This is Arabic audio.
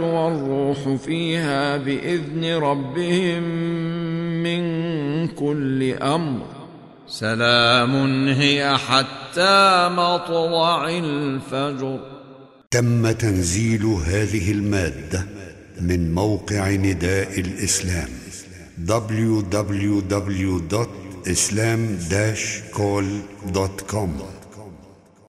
والروح فيها بإذن ربهم من كل أمر. سلام هي حتى مطلع الفجر. تم تنزيل هذه المادة من موقع نداء الإسلام www.islam-call.com